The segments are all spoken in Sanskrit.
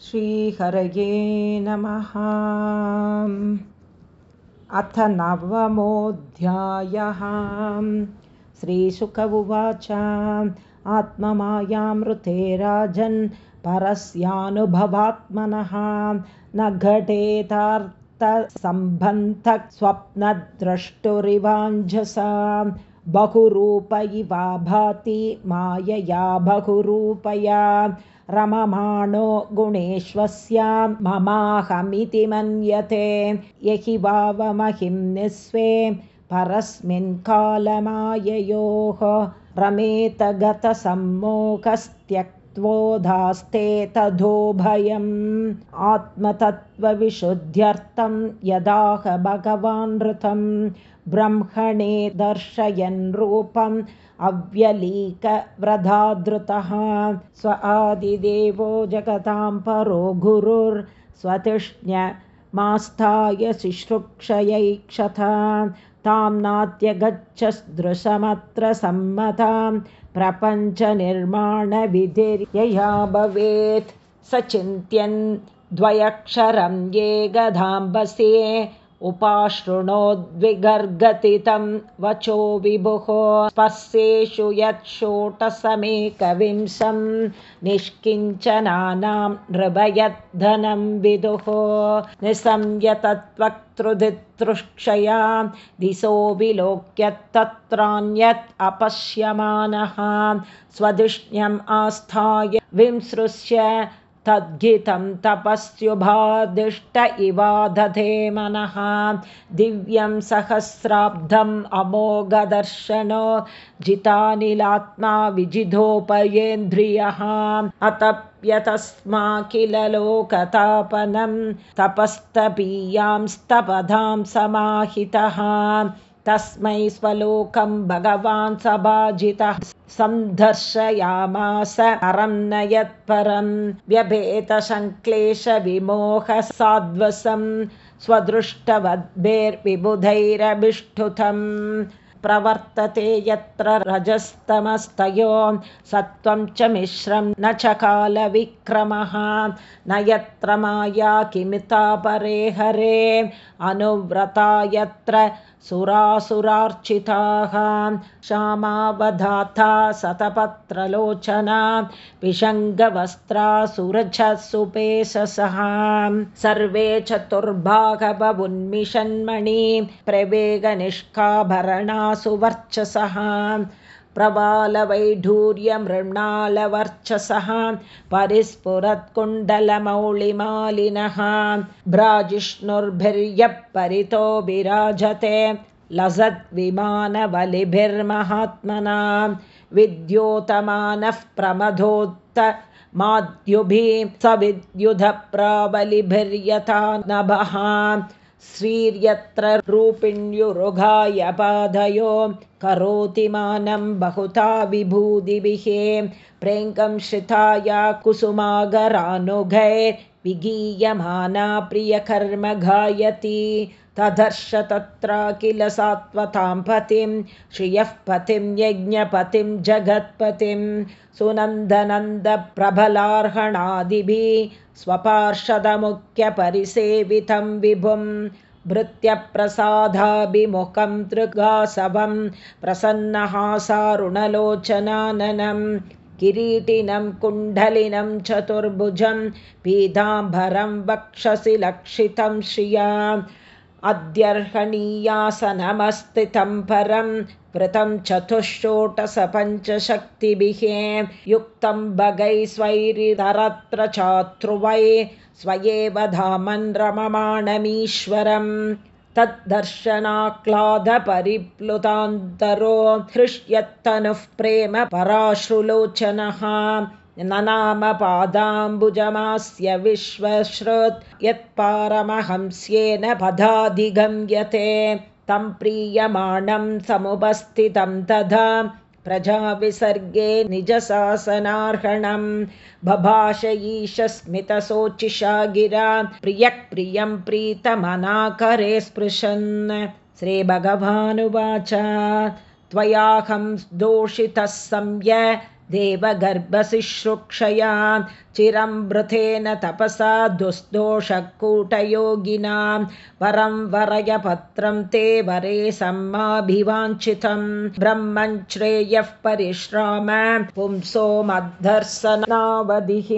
श्रीहरये नमः। अथ नवमोऽध्यायः। श्रीशुक उवाच आत्ममायामृते राजन् परस्यानुभवात्मनः। न घटेतार्थसम्बन्धः स्वप्नद्रष्टुरिवाञ्जसा बहुरूप इवा भाति मायया बहुरूपया रममाणो गुणेश्वस्य ममाहमिति मन्यते। यहि वावमहिं निःस्वे परस्मिन् कालमाययोः। रमेतगतसम्मोहस्त्यक्त्वोधास्ते तथोभयम् आत्मतत्त्वविशुद्ध्यर्थं यदाह भगवान् ऋतं ब्रह्मणे दर्शयन् रूपम् अव्यलीकव्रधादृतः स्व आदिदेवो जगतां परो गुरुर्स्वतिष्ण्यमास्थाय शुश्रूक्षयैक्षता तां नात्यगच्छदृशमत्र सम्मतां प्रपञ्चनिर्माणविधिर्यया भवेत्। सचिन्त्यन् द्वयक्षरं ये गधाम्बसे उपाशृणोद्विगर्गतितं वचो विभुः स्पर्शेषु यत्षोटसमेकविंशं निष्किञ्चनानां नृभयद्धनं विदुः निसंयतत्वक्तृदितृक्षया दिशो विलोक्यत्तत्रान्यत् अपश्यमानः। स्वधिष्ण्यम् आस्थाय विंसृश्य तद्गितं तपस्युभादिष्ट इवा दधे मनः। दिव्यं सहस्राब्धम् अमोघदर्शनो जितानिलात्मा विजिधोपयेन्द्रियः। अतप्यतस्मा किल लोकतापनं तपस्तपीयांस्तपधां समाहितः तस्मै स्वलोकं भगवान् सभाजितः सन्दर्शयामास परं न यत्परं व्यभेतशङ्क्लेशविमोहसाद्वसं स्वदृष्टवद्भिर्विबुधैरभिष्ठुतम् प्रवर्तते यत्र रजस्तमस्तयो सत्त्वं च मिश्रं न च कालविक्रमः। न यत्र माया किमिता परे हरे अनुव्रता यत्र सुरासुरार्चिताः। श्यामावधाता शतपत्रलोचना पिशङ्गवस्त्रा सुरजसुपेशसः सर्वे चतुर्भागबुन्मिषन्मणि प्रवेगनिष्काभरणासु वर्चसः प्रबालवैढूर्यमृणालवर्चसः परिस्फुरत्कुण्डलमौलिमालिनः भ्राजिष्णुर्भिर्यः परितो विराजते लसद्विमानबलिभिर्महात्मना विद्योतमानः प्रमथोत्त माद्युभिः स विद्युधप्राबलिभिर्यथा नभः श्रीर्यत्र रूपिण्युरुघाय पादयो करोति मानं बहुता विभूतिभिः। प्रेङ्कं श्रिताया कुसुमागरानुघैर्विगीयमाना प्रियकर्म गायति तदर्श तत्र किल सात्वतां पतिं श्रियः पतिं यज्ञपतिं जगत्पतिं सुनन्दनन्दप्रबलार्हणादिभिः स्वपार्षदमुख्यपरिसेवितं विभुं भृत्यप्रसादाभिमुखं तृगासवं प्रसन्नहासारुणलोचनाननं किरीटिनं कुण्डलिनं चतुर्भुजं पीताम्बरं वक्षसि लक्षितं श्रिया अध्यर्हणीयासनमस्थितं परं वृतं चतुश्चोटसपञ्चशक्तिभिः युक्तं भगैस्वैरितरत्र चातृवै स्वयेव धामन् रममाणमीश्वरं। तद्दर्शनाक्लादपरिप्लुतान्तरो हृष्यत्तनुः प्रेम पराश्रुलोचनः ननामपादाम्बुजमास्य विश्वश्रुत् यत्पारमहंस्येन पदाधिगम्यते। तं प्रीयमाणं समुपस्थितं तथा प्रजाविसर्गे निजशासनार्हणं। बभाष ईशस्मितशोचिषा गिरा प्रियः प्रियं प्रीतमनाकरे स्पृशन्। श्रीभगवानुवाच त्वयाहं दोषितः सम्य देवगर्भशिश्रुक्षया देवगर्भशिश्रुक्षया चिरमृतेन तपसा दुस्तोषकूटयोगिनां वरं वरयपत्रं ते वरे सम्माभिवाञ्छितं ब्रह्मन् श्रेयः परिश्राम पुंसो मद्धर्सनावधिः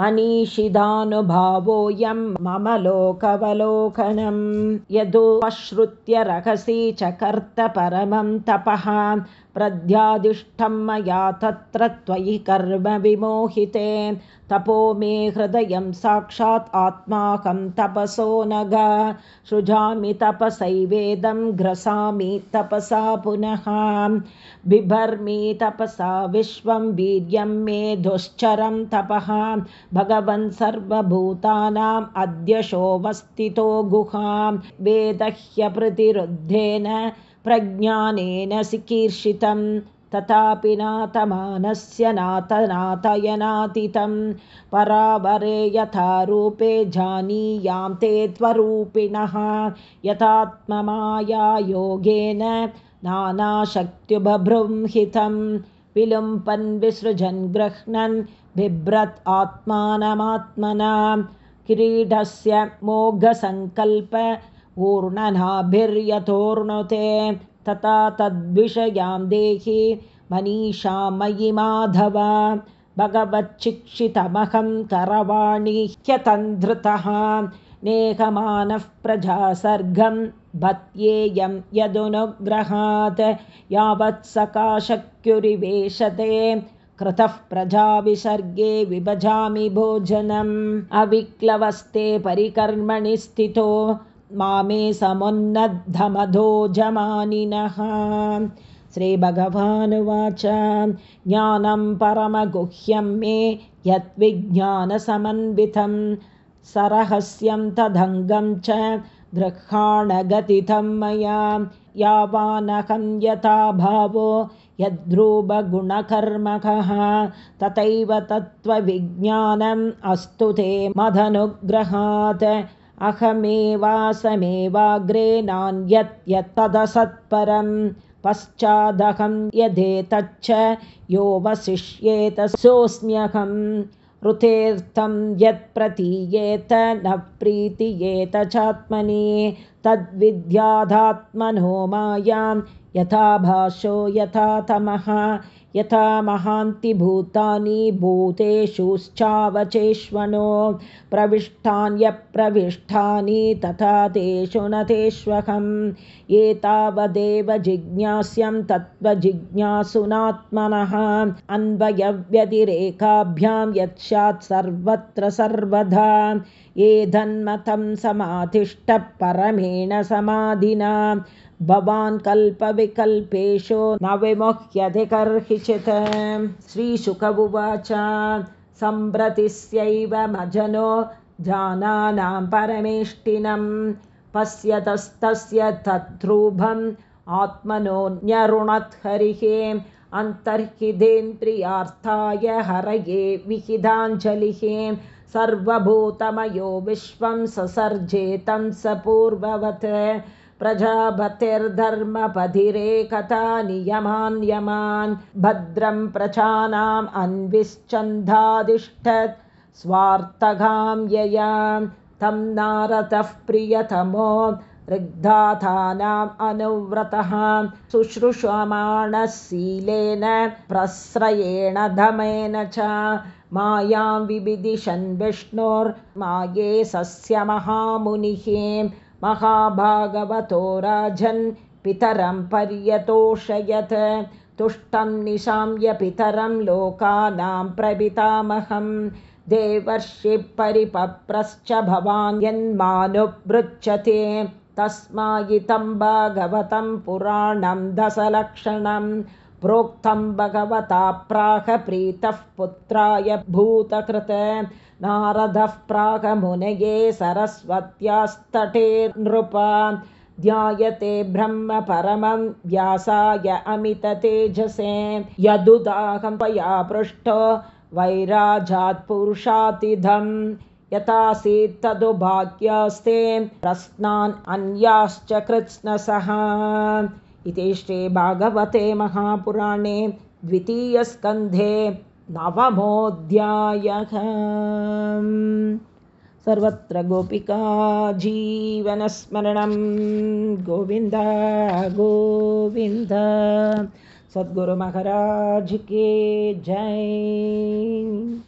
मनीषिदानुभावोऽयं मम लोकवलोकनं यदुपश्रुत्य रहसि च कर्त परमं तपः प्रध्यादिष्टं मया तत्र त्वयि कर्म विमोहिते तपो मे हृदयं साक्षात् आत्माकं तपसो नग। सृजामि तपसैवेदं ग्रसामि तपसा पुनः। बिभर्मि तपसा विश्वं वीर्यं मे दुश्चरं तपः। भगवन् सर्वभूतानाम् अद्य शोभस्थितो गुहां। वेदह्यप्रतिरुद्धेन प्रज्ञानेन चिकीर्षितं तथापि नातमानस्य नातनातयनातितं परावरे यथा रूपे जानीयां ते त्वरूपिणः। यथात्ममायायोगेन नानाशक्त्युबभृंहितं विलुम्पन् विसृजन् गृह्णन् बिभ्रत् आत्मानमात्मना। किरीटस्य मोघसङ्कल्प ऊर्णनाभिर्यथोर्णुते तथा तद्विषयां देहि मनीषा मयि माधव। भगवच्छिक्षितमहं करवाणि ह्यतन्धृतः नेहमानः प्रजासर्गं भत्येयं यदनुग्रहात्। यावत्सकाशक्युरिवेशते कृतः प्रजाविसर्गे विभजामि भोजनम्। अविक्लवस्ते परिकर्मणि स्थितो मामे समुन्नद्धमधो जमानिनः श्रीभगवानुवाच ज्ञानं परमगुह्यं मे यद्विज्ञानसमन्वितं सरहस्यं तदङ्गं च गृहाणगतितं मया। यावानहं यथा भावो यद्रूपगुणकर्मकः तथैव तत्त्वविज्ञानम् अस्तु ते मदनुग्रहात् अहमेवासमेवाग्रे नान्यत् यत्तदसत्परं पश्चादहं यदेतच्च योऽवशिष्येत सोऽस्म्यहं ऋतेऽर्थं यत्प्रतीयेत न प्रीतियेत चात्मनि तद्विद्याधात्मनो मायां यथा भाषो यथा तमः यथा महान्ति भूतानि भूतेषुश्चावचेष्वनो प्रविष्टान्यप्रविष्टानि तथा तेषु न तेष्वहम्। एतावदेव जिज्ञास्यं तत्त्वजिज्ञासुनात्मनः। अन्वयव्यतिरेकाभ्यां यत्स्यात् सर्वत्र सर्वदा। एधन्मतं समाधिष्टः परमेण समाधिना भवान् कल्पविकल्पेषु न विमुह्यधिकर्हिचित् श्रीशुक उवाच सम्प्रतिस्यैव मजनो जानानां परमेष्टिनं पश्यतस्तस्य तद्रूपम् हरिः अन्तर्हितेन्द्रियार्थाय हरये विहिताञ्जलिः। सर्वभूतमयो विश्वं ससर्जेतं स पूर्ववत् प्रजापतिर्धर्मपधिरेकथा नियमान् भद्रं प्रजानाम् अन्विश्चन्दादिष्ठत् स्वार्थगां यया तं नारतः प्रियतमो ऋग्धाथानाम् अनुव्रतः शुश्रूषमाणशीलेन प्रश्रयेण धमेन च मायां विविदिशन् विष्णोर्माये सस्य महामुनिः महाभागवतो राजन् पितरं पर्यतोषयत्। तुष्टं निशाम्य पितरं लोकानां प्रपितामहं देवर्षिपरिपप्रश्च भवान् यन्मानुपृच्छते। तस्मायितं भागवतं पुराणं दशलक्षणं प्रोक्तं भगवता प्राहप्रीतः पुत्राय भूतकृत नारदः प्रागमुनये सरस्वत्यास्तटे नृपा। ध्यायते ब्रह्म परमं व्यासाय अमिततेजसे। यदुदाहं पया पृष्टो वैराजात्पुरुषातिधं यथासीत् तदुभाग्यास्ते प्रश्नान् अन्याश्च कृत्स्नसः इति श्रीभागवते महापुराणे द्वितीयस्कन्धे नवमोऽध्यायः। सर्वत्र गोपिका जीवनस्मरणं। गोविन्द गोविन्द। सद्गुरुमहाराज के जय